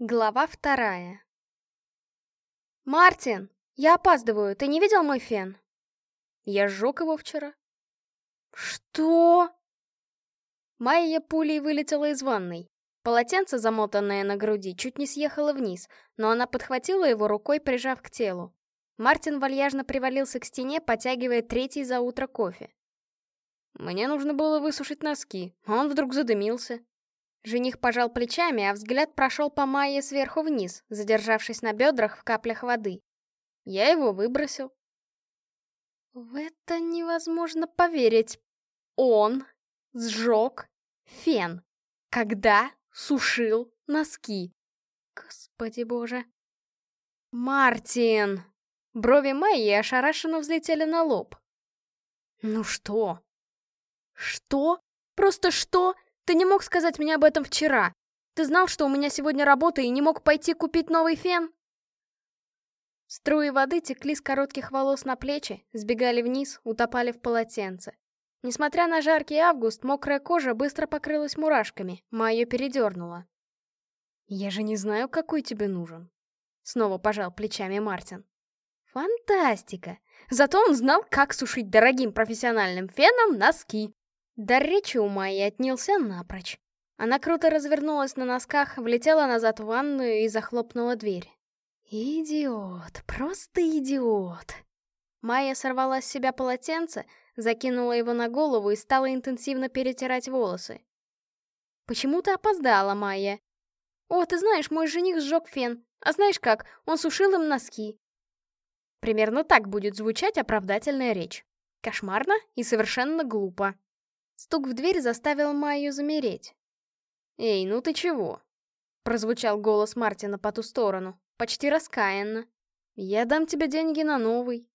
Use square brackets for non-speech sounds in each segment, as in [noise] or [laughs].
Глава вторая. «Мартин, я опаздываю, ты не видел мой фен?» «Я сжег его вчера». «Что?» Майя пулей вылетела из ванной. Полотенце, замотанное на груди, чуть не съехало вниз, но она подхватила его рукой, прижав к телу. Мартин вальяжно привалился к стене, потягивая третий за утро кофе. Мне нужно было высушить носки, а он вдруг задымился. Жених пожал плечами, а взгляд прошел по Майе сверху вниз, задержавшись на бедрах в каплях воды. Я его выбросил. В это невозможно поверить. Он сжег фен. Когда сушил носки. Господи боже. Мартин! Брови Майи ошарашенно взлетели на лоб. Ну что? Что? Просто что? Ты не мог сказать мне об этом вчера. Ты знал, что у меня сегодня работа и не мог пойти купить новый фен? Струи воды текли с коротких волос на плечи, сбегали вниз, утопали в полотенце. Несмотря на жаркий август, мокрая кожа быстро покрылась мурашками, Майю передернула. «Я же не знаю, какой тебе нужен», — снова пожал плечами Мартин. «Фантастика! Зато он знал, как сушить дорогим профессиональным феном носки!» Дар речи у Майи отнялся напрочь. Она круто развернулась на носках, влетела назад в ванную и захлопнула дверь. «Идиот, просто идиот!» Майя сорвала с себя полотенце, закинула его на голову и стала интенсивно перетирать волосы. «Почему ты опоздала, Майя?» «О, ты знаешь, мой жених сжег фен. А знаешь как, он сушил им носки». Примерно так будет звучать оправдательная речь. Кошмарно и совершенно глупо. Стук в дверь заставил Майю замереть. «Эй, ну ты чего?» Прозвучал голос Мартина по ту сторону, почти раскаянно. «Я дам тебе деньги на новый».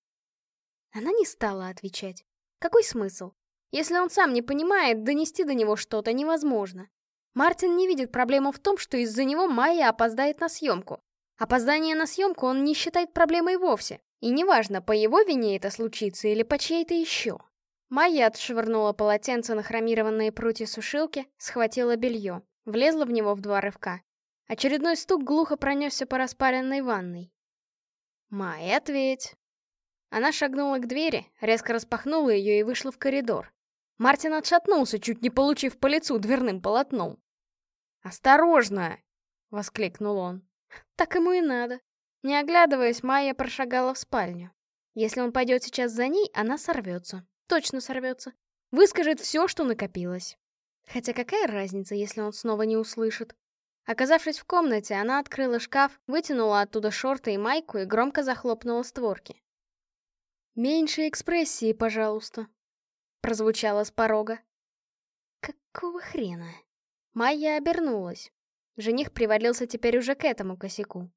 Она не стала отвечать. Какой смысл? Если он сам не понимает, донести до него что-то невозможно. Мартин не видит проблему в том, что из-за него Майя опоздает на съемку. Опоздание на съемку он не считает проблемой вовсе. И неважно, по его вине это случится или по чьей-то еще. Майя отшвырнула полотенце на хромированные прутья сушилки, схватила белье, влезла в него в два рывка. Очередной стук глухо пронесся по распаренной ванной. «Майя, ответь!» Она шагнула к двери, резко распахнула ее и вышла в коридор. Мартин отшатнулся, чуть не получив по лицу дверным полотном. «Осторожно!» — воскликнул он. Так ему и надо. Не оглядываясь, Майя прошагала в спальню. Если он пойдет сейчас за ней, она сорвется. Точно сорвется. Выскажет все, что накопилось. Хотя какая разница, если он снова не услышит? Оказавшись в комнате, она открыла шкаф, вытянула оттуда шорты и майку и громко захлопнула створки. «Меньше экспрессии, пожалуйста», — прозвучало с порога. «Какого хрена?» Майя обернулась. Жених привалился теперь уже к этому косяку.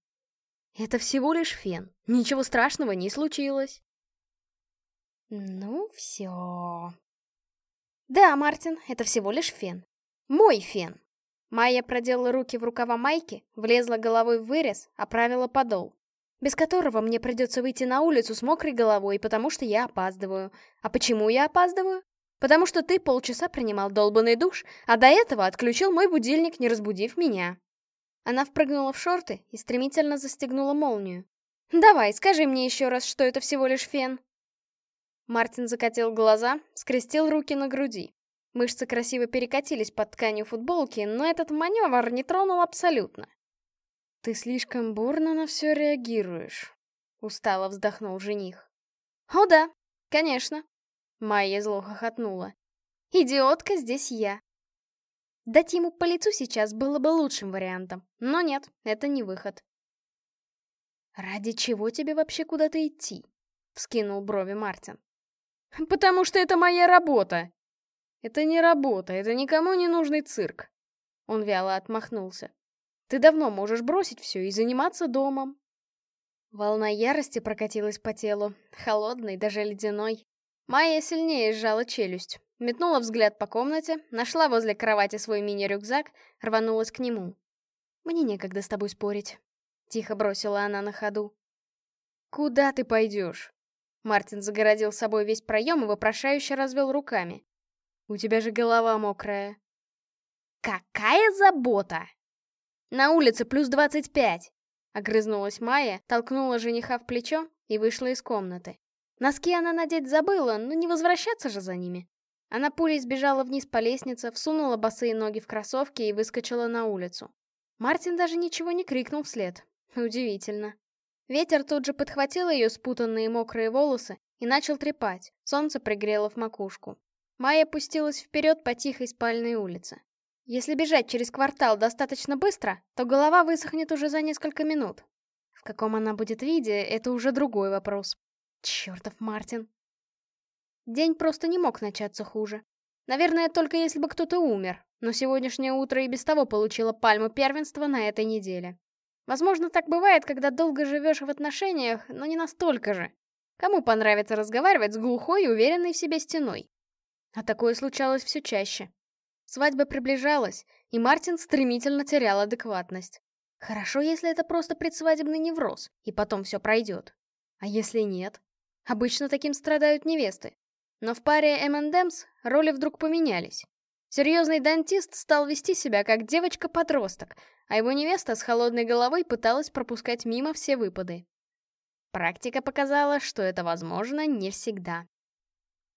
«Это всего лишь фен. Ничего страшного не случилось». Ну, все. Да, Мартин, это всего лишь фен. Мой фен. Майя проделала руки в рукава майки, влезла головой в вырез, оправила подол. Без которого мне придется выйти на улицу с мокрой головой, потому что я опаздываю. А почему я опаздываю? Потому что ты полчаса принимал долбанный душ, а до этого отключил мой будильник, не разбудив меня. Она впрыгнула в шорты и стремительно застегнула молнию. «Давай, скажи мне еще раз, что это всего лишь фен». Мартин закатил глаза, скрестил руки на груди. Мышцы красиво перекатились под тканью футболки, но этот маневр не тронул абсолютно. «Ты слишком бурно на все реагируешь», — устало вздохнул жених. «О да, конечно», — Майя зло хохотнула. «Идиотка здесь я». Дать ему по лицу сейчас было бы лучшим вариантом, но нет, это не выход. «Ради чего тебе вообще куда-то идти?» — вскинул брови Мартин. [laughs] Потому что это моя работа. Это не работа, это никому не нужный цирк. Он вяло отмахнулся. Ты давно можешь бросить все и заниматься домом. Волна ярости прокатилась по телу, холодной, даже ледяной. Майя сильнее сжала челюсть, метнула взгляд по комнате, нашла возле кровати свой мини-рюкзак, рванулась к нему. «Мне некогда с тобой спорить», — тихо бросила она на ходу. «Куда ты пойдешь?» Мартин загородил собой весь проем и вопрошающе развел руками. «У тебя же голова мокрая». «Какая забота!» На улице плюс двадцать пять!» Огрызнулась Майя, толкнула жениха в плечо и вышла из комнаты. Носки она надеть забыла, но не возвращаться же за ними. Она пулей сбежала вниз по лестнице, всунула босые ноги в кроссовки и выскочила на улицу. Мартин даже ничего не крикнул вслед. Удивительно. Ветер тут же подхватил ее спутанные мокрые волосы и начал трепать. Солнце пригрело в макушку. Майя пустилась вперед по тихой спальной улице. Если бежать через квартал достаточно быстро, то голова высохнет уже за несколько минут. В каком она будет виде, это уже другой вопрос. Чертов Мартин. День просто не мог начаться хуже. Наверное, только если бы кто-то умер, но сегодняшнее утро и без того получило пальму первенства на этой неделе. Возможно, так бывает, когда долго живешь в отношениях, но не настолько же. Кому понравится разговаривать с глухой и уверенной в себе стеной? А такое случалось все чаще. Свадьба приближалась, и Мартин стремительно терял адекватность. Хорошо, если это просто предсвадебный невроз, и потом все пройдет. А если нет? Обычно таким страдают невесты. Но в паре M&M's роли вдруг поменялись. Серьезный дантист стал вести себя как девочка-подросток, а его невеста с холодной головой пыталась пропускать мимо все выпады. Практика показала, что это возможно не всегда.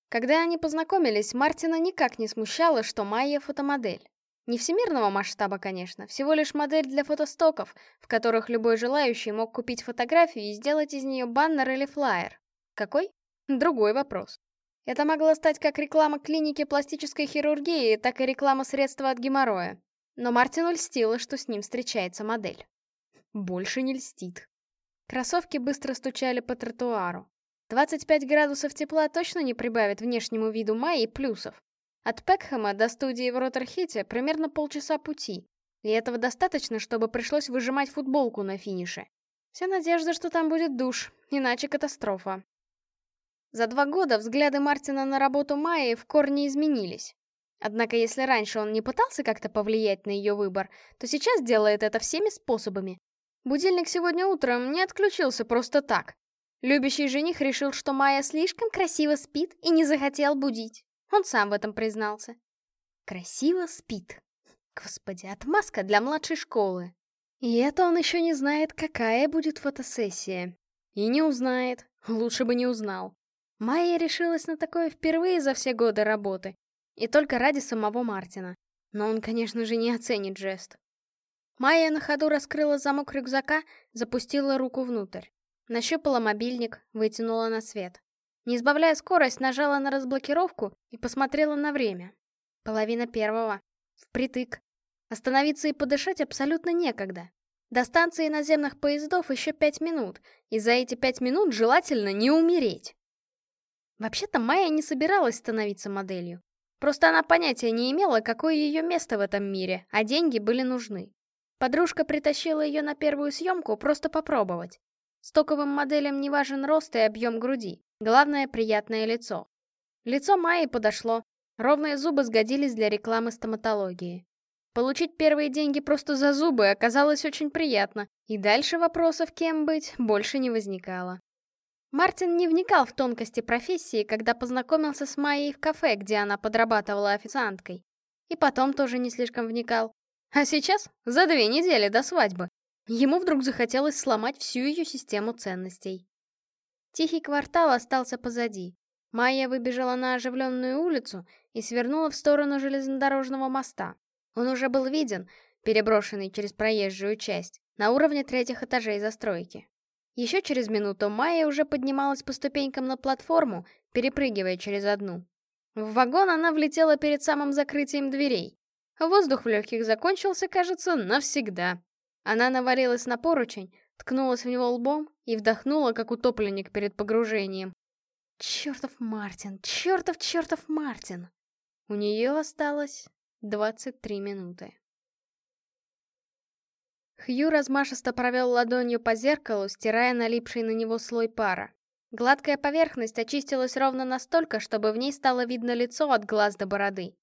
Когда они познакомились, Мартина никак не смущало, что Майя фотомодель. Не всемирного масштаба, конечно, всего лишь модель для фотостоков, в которых любой желающий мог купить фотографию и сделать из нее баннер или флаер. Какой? Другой вопрос. Это могло стать как реклама клиники пластической хирургии, так и реклама средства от геморроя. Но Мартину льстило, что с ним встречается модель. Больше не льстит. Кроссовки быстро стучали по тротуару. 25 градусов тепла точно не прибавит внешнему виду Майи плюсов. От Пекхэма до студии в Роттерхите примерно полчаса пути, и этого достаточно, чтобы пришлось выжимать футболку на финише. Вся надежда, что там будет душ, иначе катастрофа. За два года взгляды Мартина на работу Майи в корне изменились. Однако если раньше он не пытался как-то повлиять на ее выбор, то сейчас делает это всеми способами. Будильник сегодня утром не отключился просто так. Любящий жених решил, что Майя слишком красиво спит и не захотел будить. Он сам в этом признался. Красиво спит. Господи, отмазка для младшей школы. И это он еще не знает, какая будет фотосессия. И не узнает. Лучше бы не узнал. Майя решилась на такое впервые за все годы работы. И только ради самого Мартина. Но он, конечно же, не оценит жест. Майя на ходу раскрыла замок рюкзака, запустила руку внутрь. Нащупала мобильник, вытянула на свет. Не избавляя скорость, нажала на разблокировку и посмотрела на время. Половина первого. Впритык. Остановиться и подышать абсолютно некогда. До станции наземных поездов еще пять минут, и за эти пять минут желательно не умереть. Вообще-то Майя не собиралась становиться моделью. Просто она понятия не имела, какое ее место в этом мире, а деньги были нужны. Подружка притащила ее на первую съемку просто попробовать. Стоковым моделям не важен рост и объем груди. Главное — приятное лицо. Лицо Майи подошло. Ровные зубы сгодились для рекламы стоматологии. Получить первые деньги просто за зубы оказалось очень приятно, и дальше вопросов, кем быть, больше не возникало. Мартин не вникал в тонкости профессии, когда познакомился с Майей в кафе, где она подрабатывала официанткой. И потом тоже не слишком вникал. А сейчас, за две недели до свадьбы, Ему вдруг захотелось сломать всю ее систему ценностей. Тихий квартал остался позади. Майя выбежала на оживленную улицу и свернула в сторону железнодорожного моста. Он уже был виден, переброшенный через проезжую часть, на уровне третьих этажей застройки. Еще через минуту Майя уже поднималась по ступенькам на платформу, перепрыгивая через одну. В вагон она влетела перед самым закрытием дверей. Воздух в легких закончился, кажется, навсегда. Она навалилась на поручень, ткнулась в него лбом и вдохнула, как утопленник перед погружением. Чертов Мартин, чертов, чертов Мартин! У нее осталось 23 минуты. Хью размашисто провел ладонью по зеркалу, стирая налипший на него слой пара. Гладкая поверхность очистилась ровно настолько, чтобы в ней стало видно лицо от глаз до бороды.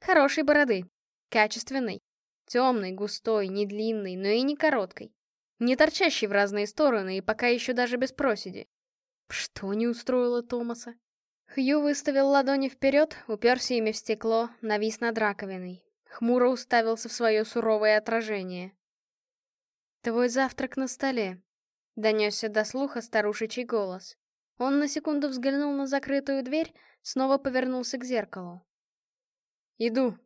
Хорошей бороды. Качественной. Темный, густой, не длинный, но и не короткой. Не торчащий в разные стороны и пока еще даже без проседи. Что не устроило Томаса? Хью выставил ладони вперед, уперся ими в стекло, навис над раковиной. Хмуро уставился в свое суровое отражение. «Твой завтрак на столе», — донесся до слуха старушечий голос. Он на секунду взглянул на закрытую дверь, снова повернулся к зеркалу. «Иду».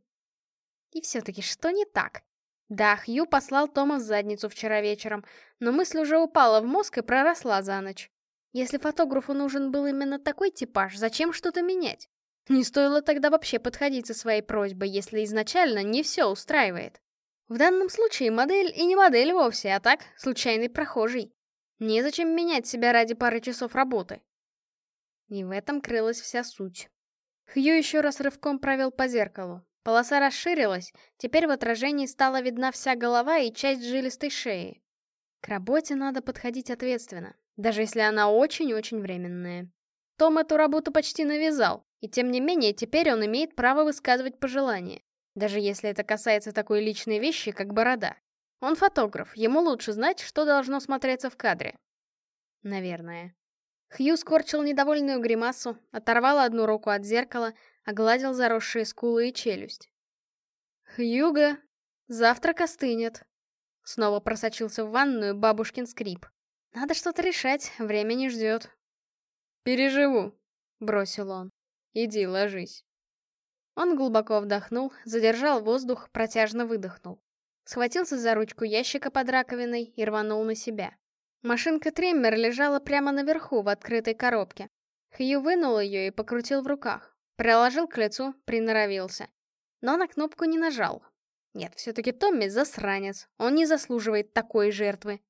И все-таки что не так? Да, Хью послал Тома в задницу вчера вечером, но мысль уже упала в мозг и проросла за ночь. Если фотографу нужен был именно такой типаж, зачем что-то менять? Не стоило тогда вообще подходить со своей просьбой, если изначально не все устраивает. В данном случае модель и не модель вовсе, а так, случайный прохожий. Незачем менять себя ради пары часов работы. И в этом крылась вся суть. Хью еще раз рывком провел по зеркалу. Полоса расширилась, теперь в отражении стала видна вся голова и часть жилистой шеи. К работе надо подходить ответственно, даже если она очень-очень временная. Том эту работу почти навязал, и тем не менее теперь он имеет право высказывать пожелания, даже если это касается такой личной вещи, как борода. Он фотограф, ему лучше знать, что должно смотреться в кадре. Наверное. Хью скорчил недовольную гримасу, оторвал одну руку от зеркала, огладил заросшие скулы и челюсть. «Хьюго, завтрак остынет». Снова просочился в ванную бабушкин скрип. «Надо что-то решать, время не ждет». «Переживу», — бросил он. «Иди, ложись». Он глубоко вдохнул, задержал воздух, протяжно выдохнул. Схватился за ручку ящика под раковиной и рванул на себя. Машинка Триммер лежала прямо наверху, в открытой коробке. Хью вынул ее и покрутил в руках. Приложил к лицу, приноровился. Но на кнопку не нажал. Нет, все-таки Томми засранец. Он не заслуживает такой жертвы.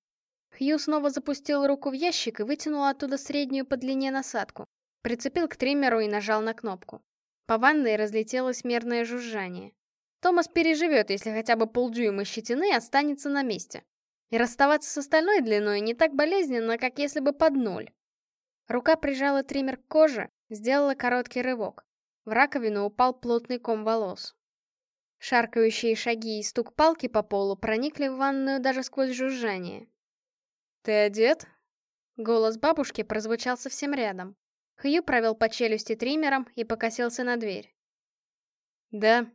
Хью снова запустил руку в ящик и вытянул оттуда среднюю по длине насадку. Прицепил к триммеру и нажал на кнопку. По ванной разлетелось мерное жужжание. Томас переживет, если хотя бы полдюйма щетины останется на месте. И расставаться с остальной длиной не так болезненно, как если бы под ноль. Рука прижала триммер к коже, сделала короткий рывок. В раковину упал плотный ком волос. Шаркающие шаги и стук палки по полу проникли в ванную даже сквозь жужжание. «Ты одет?» Голос бабушки прозвучал совсем рядом. Хью провел по челюсти триммером и покосился на дверь. «Да».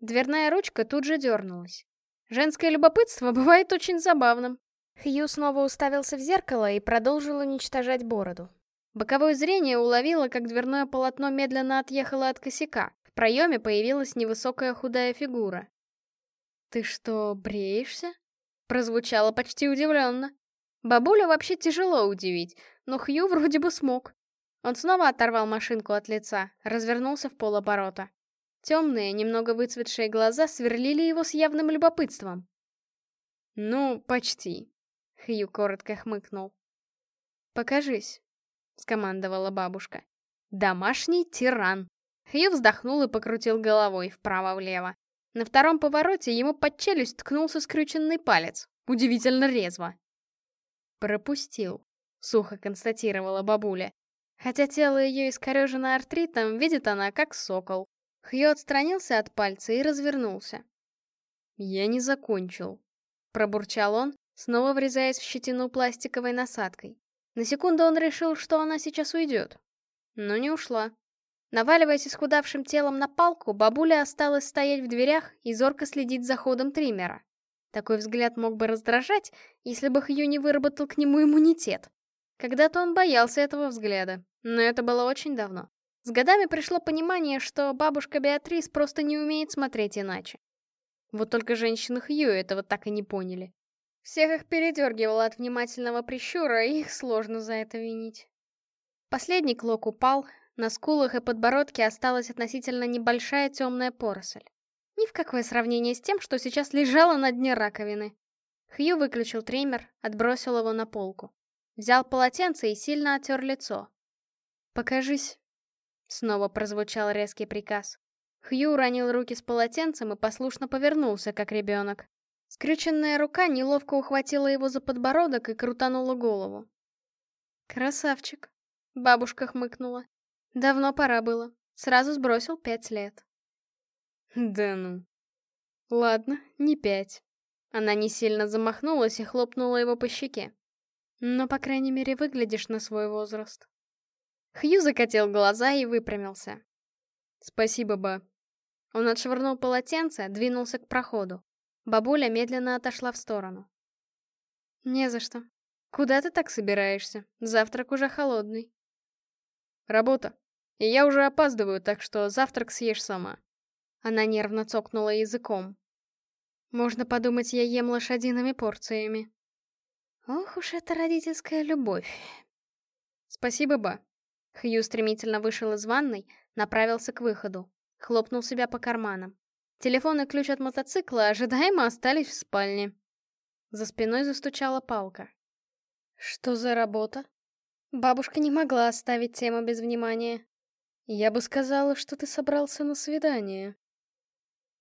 Дверная ручка тут же дернулась. Женское любопытство бывает очень забавным. Хью снова уставился в зеркало и продолжил уничтожать бороду. Боковое зрение уловило, как дверное полотно медленно отъехало от косяка. В проеме появилась невысокая худая фигура. «Ты что, бреешься?» Прозвучало почти удивленно. Бабуля вообще тяжело удивить, но Хью вроде бы смог. Он снова оторвал машинку от лица, развернулся в полоборота. Темные, немного выцветшие глаза сверлили его с явным любопытством. «Ну, почти», — Хью коротко хмыкнул. «Покажись». — скомандовала бабушка. «Домашний тиран!» Хью вздохнул и покрутил головой вправо-влево. На втором повороте ему под челюсть ткнулся скрюченный палец. Удивительно резво. «Пропустил», — сухо констатировала бабуля. Хотя тело ее искорежено артритом, видит она как сокол. Хью отстранился от пальца и развернулся. «Я не закончил», — пробурчал он, снова врезаясь в щетину пластиковой насадкой. На секунду он решил, что она сейчас уйдет. Но не ушла. Наваливаясь исхудавшим телом на палку, бабуля осталась стоять в дверях и зорко следить за ходом триммера. Такой взгляд мог бы раздражать, если бы Хью не выработал к нему иммунитет. Когда-то он боялся этого взгляда, но это было очень давно. С годами пришло понимание, что бабушка Беатрис просто не умеет смотреть иначе. Вот только женщины Хью этого так и не поняли. Всех их передергивало от внимательного прищура, и их сложно за это винить. Последний клок упал, на скулах и подбородке осталась относительно небольшая темная поросль. Ни в какое сравнение с тем, что сейчас лежало на дне раковины. Хью выключил триммер, отбросил его на полку. Взял полотенце и сильно оттер лицо. «Покажись», — снова прозвучал резкий приказ. Хью уронил руки с полотенцем и послушно повернулся, как ребенок. Скрюченная рука неловко ухватила его за подбородок и крутанула голову. «Красавчик», — бабушка хмыкнула. «Давно пора было. Сразу сбросил пять лет». «Да ну». «Ладно, не пять». Она не сильно замахнулась и хлопнула его по щеке. «Но, по крайней мере, выглядишь на свой возраст». Хью закатил глаза и выпрямился. «Спасибо, ба». Он отшвырнул полотенце, двинулся к проходу. Бабуля медленно отошла в сторону. Не за что. Куда ты так собираешься? Завтрак уже холодный. Работа. И я уже опаздываю, так что завтрак съешь сама. Она нервно цокнула языком. Можно подумать, я ем лошадиными порциями. Ох уж эта родительская любовь. Спасибо, ба. Хью стремительно вышел из ванной, направился к выходу. Хлопнул себя по карманам. Телефон и ключ от мотоцикла ожидаемо остались в спальне. За спиной застучала палка. Что за работа? Бабушка не могла оставить тему без внимания. Я бы сказала, что ты собрался на свидание.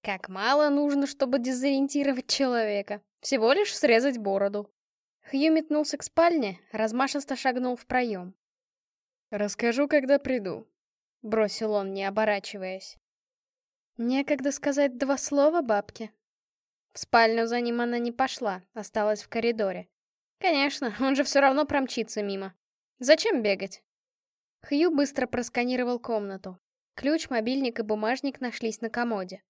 Как мало нужно, чтобы дезориентировать человека. Всего лишь срезать бороду. Хью метнулся к спальне, размашисто шагнул в проем. «Расскажу, когда приду», — бросил он, не оборачиваясь. Некогда сказать два слова бабке. В спальню за ним она не пошла, осталась в коридоре. Конечно, он же все равно промчится мимо. Зачем бегать? Хью быстро просканировал комнату. Ключ, мобильник и бумажник нашлись на комоде.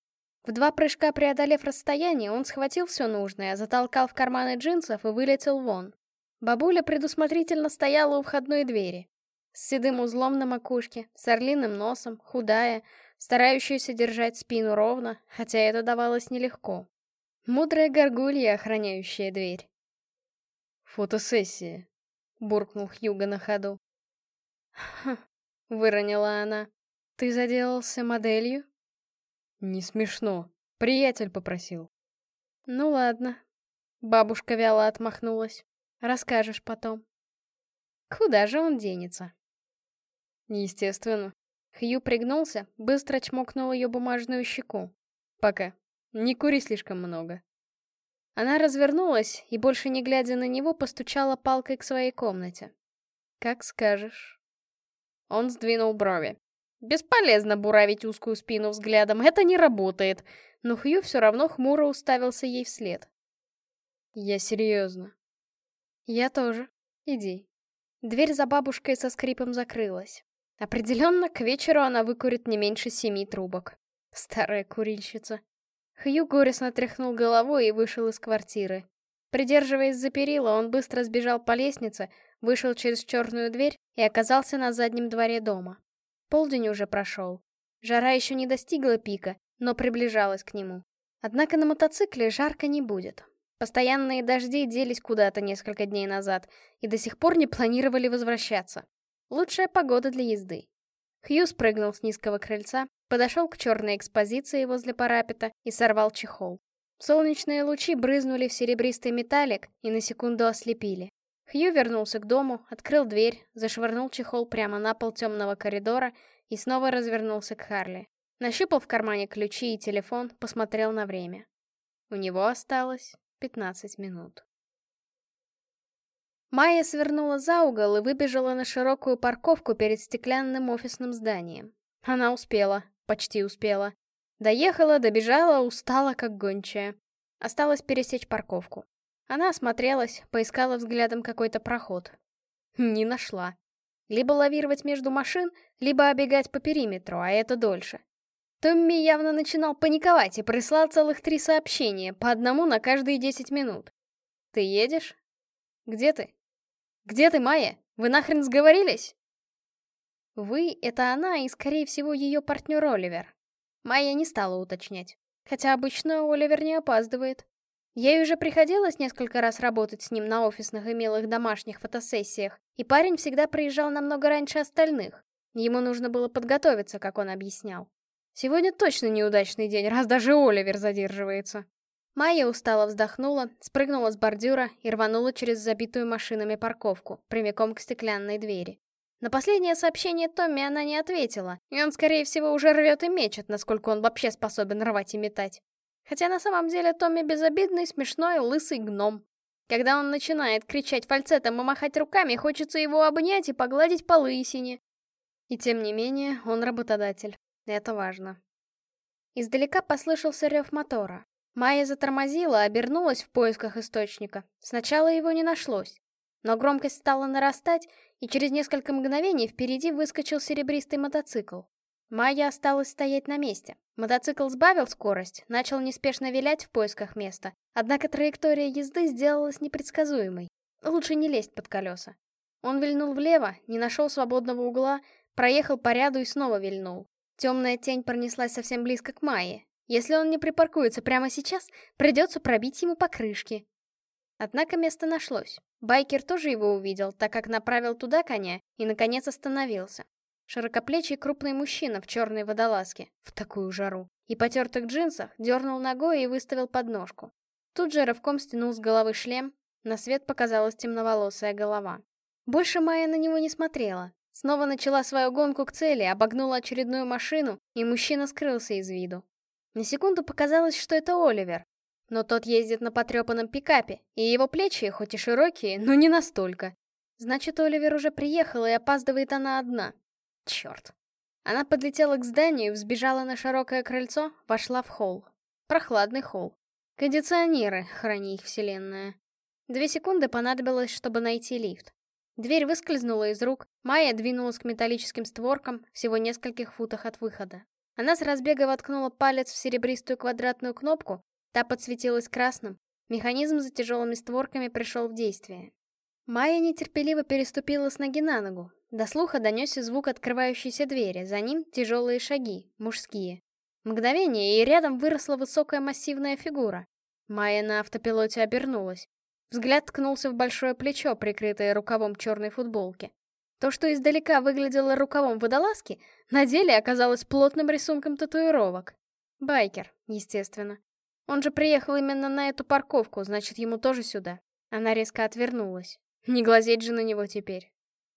В два прыжка преодолев расстояние, он схватил все нужное, затолкал в карманы джинсов и вылетел вон. Бабуля предусмотрительно стояла у входной двери. С седым узлом на макушке, с орлиным носом, худая, старающаяся держать спину ровно, хотя это давалось нелегко. Мудрая горгулья, охраняющая дверь. «Фотосессия», — буркнул Хьюго на ходу. «Хм», — выронила она. «Ты заделался моделью?» Не смешно. Приятель попросил. Ну ладно. Бабушка вяло отмахнулась. Расскажешь потом. Куда же он денется? Естественно. Хью пригнулся, быстро чмокнул ее бумажную щеку. Пока. Не кури слишком много. Она развернулась и, больше не глядя на него, постучала палкой к своей комнате. «Как скажешь». Он сдвинул брови. Бесполезно буравить узкую спину взглядом, это не работает. Но Хью все равно хмуро уставился ей вслед. Я серьезно. Я тоже. Иди. Дверь за бабушкой со скрипом закрылась. Определенно, к вечеру она выкурит не меньше семи трубок. Старая курильщица. Хью горестно тряхнул головой и вышел из квартиры. Придерживаясь за перила, он быстро сбежал по лестнице, вышел через черную дверь и оказался на заднем дворе дома. Полдень уже прошел. Жара еще не достигла пика, но приближалась к нему. Однако на мотоцикле жарко не будет. Постоянные дожди делись куда-то несколько дней назад и до сих пор не планировали возвращаться. Лучшая погода для езды. Хью спрыгнул с низкого крыльца, подошел к черной экспозиции возле парапета и сорвал чехол. Солнечные лучи брызнули в серебристый металлик и на секунду ослепили. Хью вернулся к дому, открыл дверь, зашвырнул чехол прямо на пол темного коридора и снова развернулся к Харли. Нащупал в кармане ключи и телефон, посмотрел на время. У него осталось 15 минут. Майя свернула за угол и выбежала на широкую парковку перед стеклянным офисным зданием. Она успела, почти успела. Доехала, добежала, устала, как гончая. Осталось пересечь парковку. Она осмотрелась, поискала взглядом какой-то проход. Не нашла. Либо лавировать между машин, либо обегать по периметру, а это дольше. Томми явно начинал паниковать и прислал целых три сообщения, по одному на каждые десять минут. «Ты едешь? Где ты? Где ты, Майя? Вы нахрен сговорились?» «Вы» — это она и, скорее всего, ее партнер Оливер. Майя не стала уточнять. Хотя обычно Оливер не опаздывает. Ей уже приходилось несколько раз работать с ним на офисных и милых домашних фотосессиях, и парень всегда приезжал намного раньше остальных. Ему нужно было подготовиться, как он объяснял. Сегодня точно неудачный день, раз даже Оливер задерживается. Майя устало вздохнула, спрыгнула с бордюра и рванула через забитую машинами парковку, прямиком к стеклянной двери. На последнее сообщение Томми она не ответила, и он, скорее всего, уже рвет и мечет, насколько он вообще способен рвать и метать. Хотя на самом деле Томми безобидный, смешной, лысый гном. Когда он начинает кричать фальцетом и махать руками, хочется его обнять и погладить по лысине. И тем не менее, он работодатель. Это важно. Издалека послышался рев мотора. Майя затормозила, обернулась в поисках источника. Сначала его не нашлось. Но громкость стала нарастать, и через несколько мгновений впереди выскочил серебристый мотоцикл. Майя осталась стоять на месте. Мотоцикл сбавил скорость, начал неспешно вилять в поисках места, однако траектория езды сделалась непредсказуемой. Лучше не лезть под колеса. Он вильнул влево, не нашел свободного угла, проехал по ряду и снова вильнул. Темная тень пронеслась совсем близко к Майе. Если он не припаркуется прямо сейчас, придется пробить ему покрышки. Однако место нашлось. Байкер тоже его увидел, так как направил туда коня и, наконец, остановился. Широкоплечий крупный мужчина в черной водолазке, в такую жару, и потертых джинсах дернул ногой и выставил подножку. Тут же рывком стянул с головы шлем, на свет показалась темноволосая голова. Больше Майя на него не смотрела. Снова начала свою гонку к цели, обогнула очередную машину, и мужчина скрылся из виду. На секунду показалось, что это Оливер, но тот ездит на потрепанном пикапе, и его плечи, хоть и широкие, но не настолько. Значит, Оливер уже приехал, и опаздывает она одна. Черт. Она подлетела к зданию, взбежала на широкое крыльцо, вошла в холл. Прохладный холл. Кондиционеры, храни их вселенная. Две секунды понадобилось, чтобы найти лифт. Дверь выскользнула из рук, Майя двинулась к металлическим створкам, всего нескольких футах от выхода. Она с разбега воткнула палец в серебристую квадратную кнопку, Та подсветилась красным. Механизм за тяжелыми створками пришел в действие. Майя нетерпеливо переступила с ноги на ногу. До слуха донесся звук открывающейся двери, за ним тяжелые шаги, мужские. Мгновение, и рядом выросла высокая массивная фигура. Майя на автопилоте обернулась. Взгляд ткнулся в большое плечо, прикрытое рукавом черной футболки. То, что издалека выглядело рукавом водолазки, на деле оказалось плотным рисунком татуировок. Байкер, естественно. Он же приехал именно на эту парковку, значит, ему тоже сюда. Она резко отвернулась. Не глазеть же на него теперь.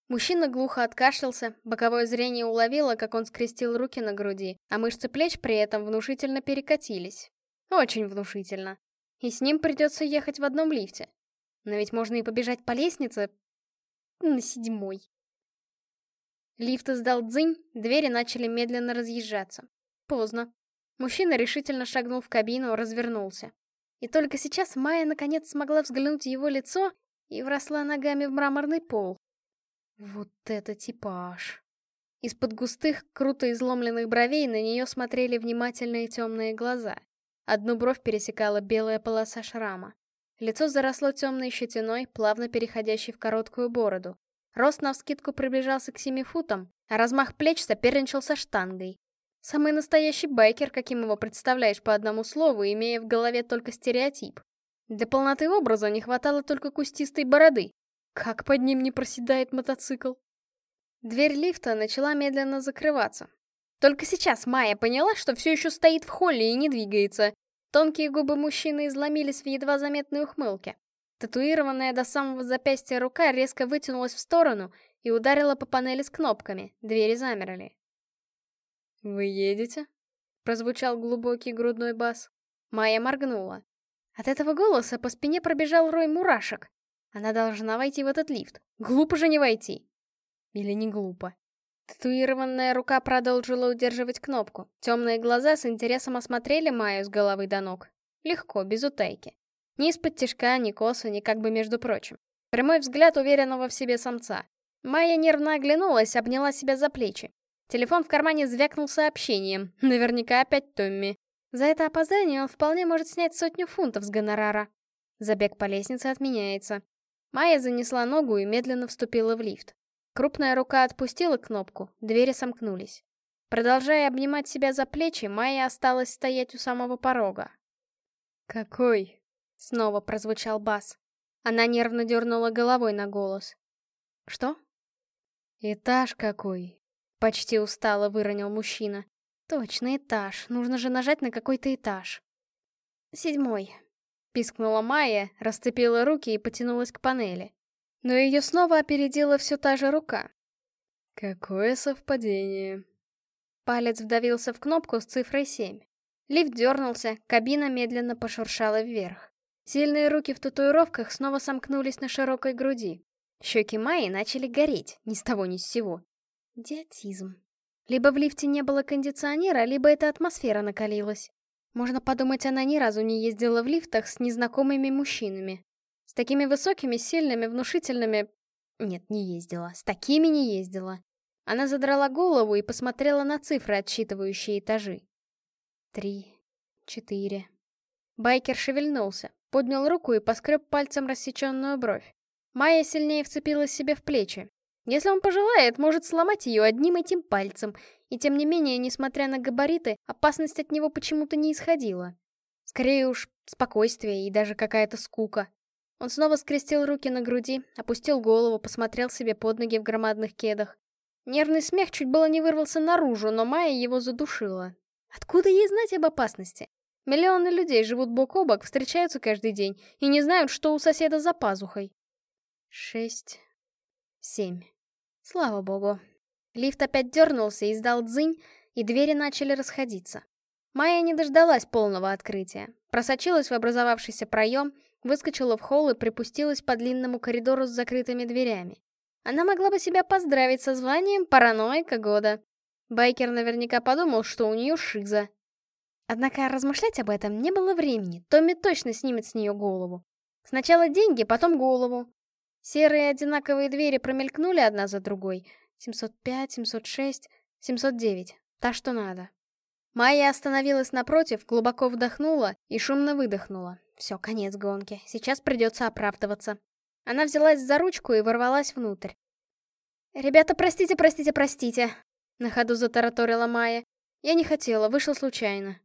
Мужчина глухо откашлялся, боковое зрение уловило, как он скрестил руки на груди, а мышцы плеч при этом внушительно перекатились. Очень внушительно. И с ним придется ехать в одном лифте. Но ведь можно и побежать по лестнице... на седьмой. Лифт издал дзынь, двери начали медленно разъезжаться. Поздно. Мужчина решительно шагнул в кабину, развернулся. И только сейчас Майя наконец смогла взглянуть в его лицо и вросла ногами в мраморный пол. Вот это типаж. Из-под густых, круто изломленных бровей на нее смотрели внимательные темные глаза. Одну бровь пересекала белая полоса шрама. Лицо заросло темной щетиной, плавно переходящей в короткую бороду. Рост навскидку приближался к семи футам, а размах плеч соперничал со штангой. Самый настоящий байкер, каким его представляешь по одному слову, имея в голове только стереотип. Для полноты образа не хватало только кустистой бороды. Как под ним не проседает мотоцикл? Дверь лифта начала медленно закрываться. Только сейчас Майя поняла, что все еще стоит в холле и не двигается. Тонкие губы мужчины изломились в едва заметной ухмылке. Татуированная до самого запястья рука резко вытянулась в сторону и ударила по панели с кнопками, двери замерли. «Вы едете?» — прозвучал глубокий грудной бас. Майя моргнула. От этого голоса по спине пробежал рой мурашек. Она должна войти в этот лифт. Глупо же не войти. Или не глупо. Татуированная рука продолжила удерживать кнопку. Темные глаза с интересом осмотрели Майю с головы до ног. Легко, без утайки. Ни из-под тяжка, ни косо, ни как бы между прочим. Прямой взгляд уверенного в себе самца. Майя нервно оглянулась, обняла себя за плечи. Телефон в кармане звякнул сообщением. Наверняка опять Томми. За это опоздание он вполне может снять сотню фунтов с гонорара. Забег по лестнице отменяется. Майя занесла ногу и медленно вступила в лифт. Крупная рука отпустила кнопку, двери сомкнулись. Продолжая обнимать себя за плечи, Майя осталась стоять у самого порога. «Какой?» — снова прозвучал бас. Она нервно дернула головой на голос. «Что?» «Этаж какой?» Почти устало выронил мужчина. Точно, этаж. Нужно же нажать на какой-то этаж. Седьмой. Пискнула Майя, расцепила руки и потянулась к панели. Но ее снова опередила все та же рука. Какое совпадение. Палец вдавился в кнопку с цифрой 7. Лифт дернулся, кабина медленно пошуршала вверх. Сильные руки в татуировках снова сомкнулись на широкой груди. Щеки Майи начали гореть, ни с того ни с сего. Идиотизм. Либо в лифте не было кондиционера, либо эта атмосфера накалилась. Можно подумать, она ни разу не ездила в лифтах с незнакомыми мужчинами. С такими высокими, сильными, внушительными... Нет, не ездила. С такими не ездила. Она задрала голову и посмотрела на цифры, отсчитывающие этажи. Три, четыре. Байкер шевельнулся, поднял руку и поскреб пальцем рассеченную бровь. Майя сильнее вцепилась себе в плечи. Если он пожелает, может сломать ее одним этим пальцем, и тем не менее, несмотря на габариты, опасность от него почему-то не исходила. Скорее уж, спокойствие и даже какая-то скука. Он снова скрестил руки на груди, опустил голову, посмотрел себе под ноги в громадных кедах. Нервный смех чуть было не вырвался наружу, но Майя его задушила. Откуда ей знать об опасности? Миллионы людей живут бок о бок, встречаются каждый день и не знают, что у соседа за пазухой. Шесть. Семь. Слава богу. Лифт опять дернулся, издал дзынь, и двери начали расходиться. Майя не дождалась полного открытия. Просочилась в образовавшийся проем, выскочила в холл и припустилась по длинному коридору с закрытыми дверями. Она могла бы себя поздравить со званием параноика года. Байкер наверняка подумал, что у нее шиза. Однако размышлять об этом не было времени, Томми точно снимет с нее голову. Сначала деньги, потом голову. Серые одинаковые двери промелькнули одна за другой. 705, 706, 709. Та, что надо. Майя остановилась напротив, глубоко вдохнула и шумно выдохнула. Все, конец гонки. Сейчас придется оправдываться. Она взялась за ручку и ворвалась внутрь. «Ребята, простите, простите, простите!» На ходу затараторила Майя. «Я не хотела, вышла случайно».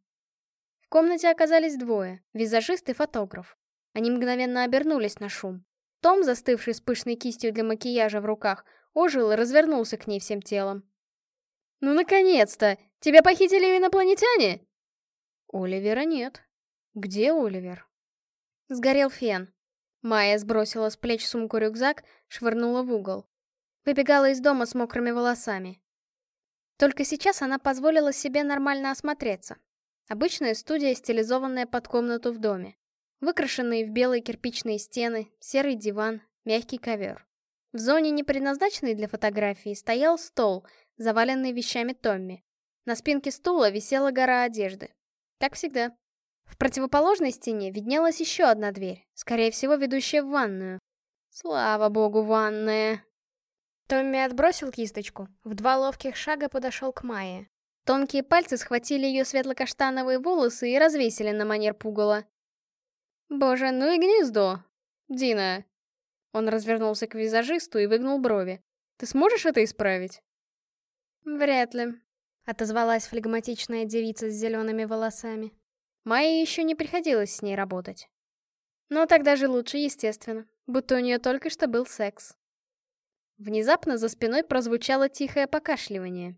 В комнате оказались двое — визажист и фотограф. Они мгновенно обернулись на шум. Том, застывший с пышной кистью для макияжа в руках, ожил и развернулся к ней всем телом. «Ну, наконец-то! Тебя похитили инопланетяне?» «Оливера нет. Где Оливер?» Сгорел фен. Майя сбросила с плеч сумку-рюкзак, швырнула в угол. Выбегала из дома с мокрыми волосами. Только сейчас она позволила себе нормально осмотреться. Обычная студия, стилизованная под комнату в доме. Выкрашенные в белые кирпичные стены, серый диван, мягкий ковер. В зоне, не предназначенной для фотографии, стоял стол, заваленный вещами Томми. На спинке стула висела гора одежды. Как всегда. В противоположной стене виднелась еще одна дверь, скорее всего, ведущая в ванную. Слава богу, ванная. Томми отбросил кисточку, в два ловких шага подошел к Майе. Тонкие пальцы схватили ее светло-каштановые волосы и развесили на манер пугала. «Боже, ну и гнездо! Дина!» Он развернулся к визажисту и выгнул брови. «Ты сможешь это исправить?» «Вряд ли», — отозвалась флегматичная девица с зелеными волосами. Майе еще не приходилось с ней работать. Но тогда же лучше, естественно, будто у нее только что был секс. Внезапно за спиной прозвучало тихое покашливание.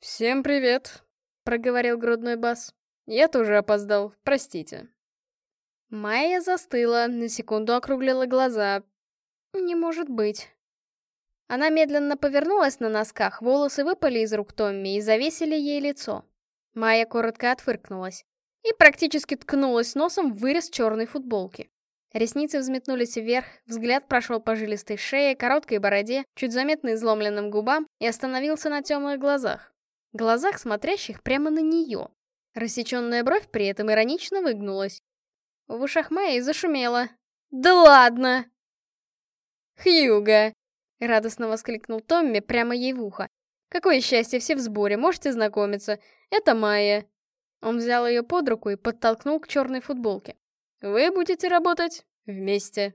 «Всем привет», — проговорил грудной бас. «Я тоже опоздал, простите». Майя застыла, на секунду округлила глаза. «Не может быть». Она медленно повернулась на носках, волосы выпали из рук Томми и завесили ей лицо. Майя коротко отфыркнулась и практически ткнулась носом в вырез черной футболки. Ресницы взметнулись вверх, взгляд прошел по жилистой шее, короткой бороде, чуть заметно изломленным губам и остановился на темных глазах. Глазах, смотрящих прямо на нее. Рассеченная бровь при этом иронично выгнулась. В ушах Майи зашумело. «Да ладно!» «Хьюга!» — радостно воскликнул Томми прямо ей в ухо. «Какое счастье, все в сборе, можете знакомиться. Это Майя. Он взял ее под руку и подтолкнул к черной футболке. «Вы будете работать вместе».